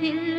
दिल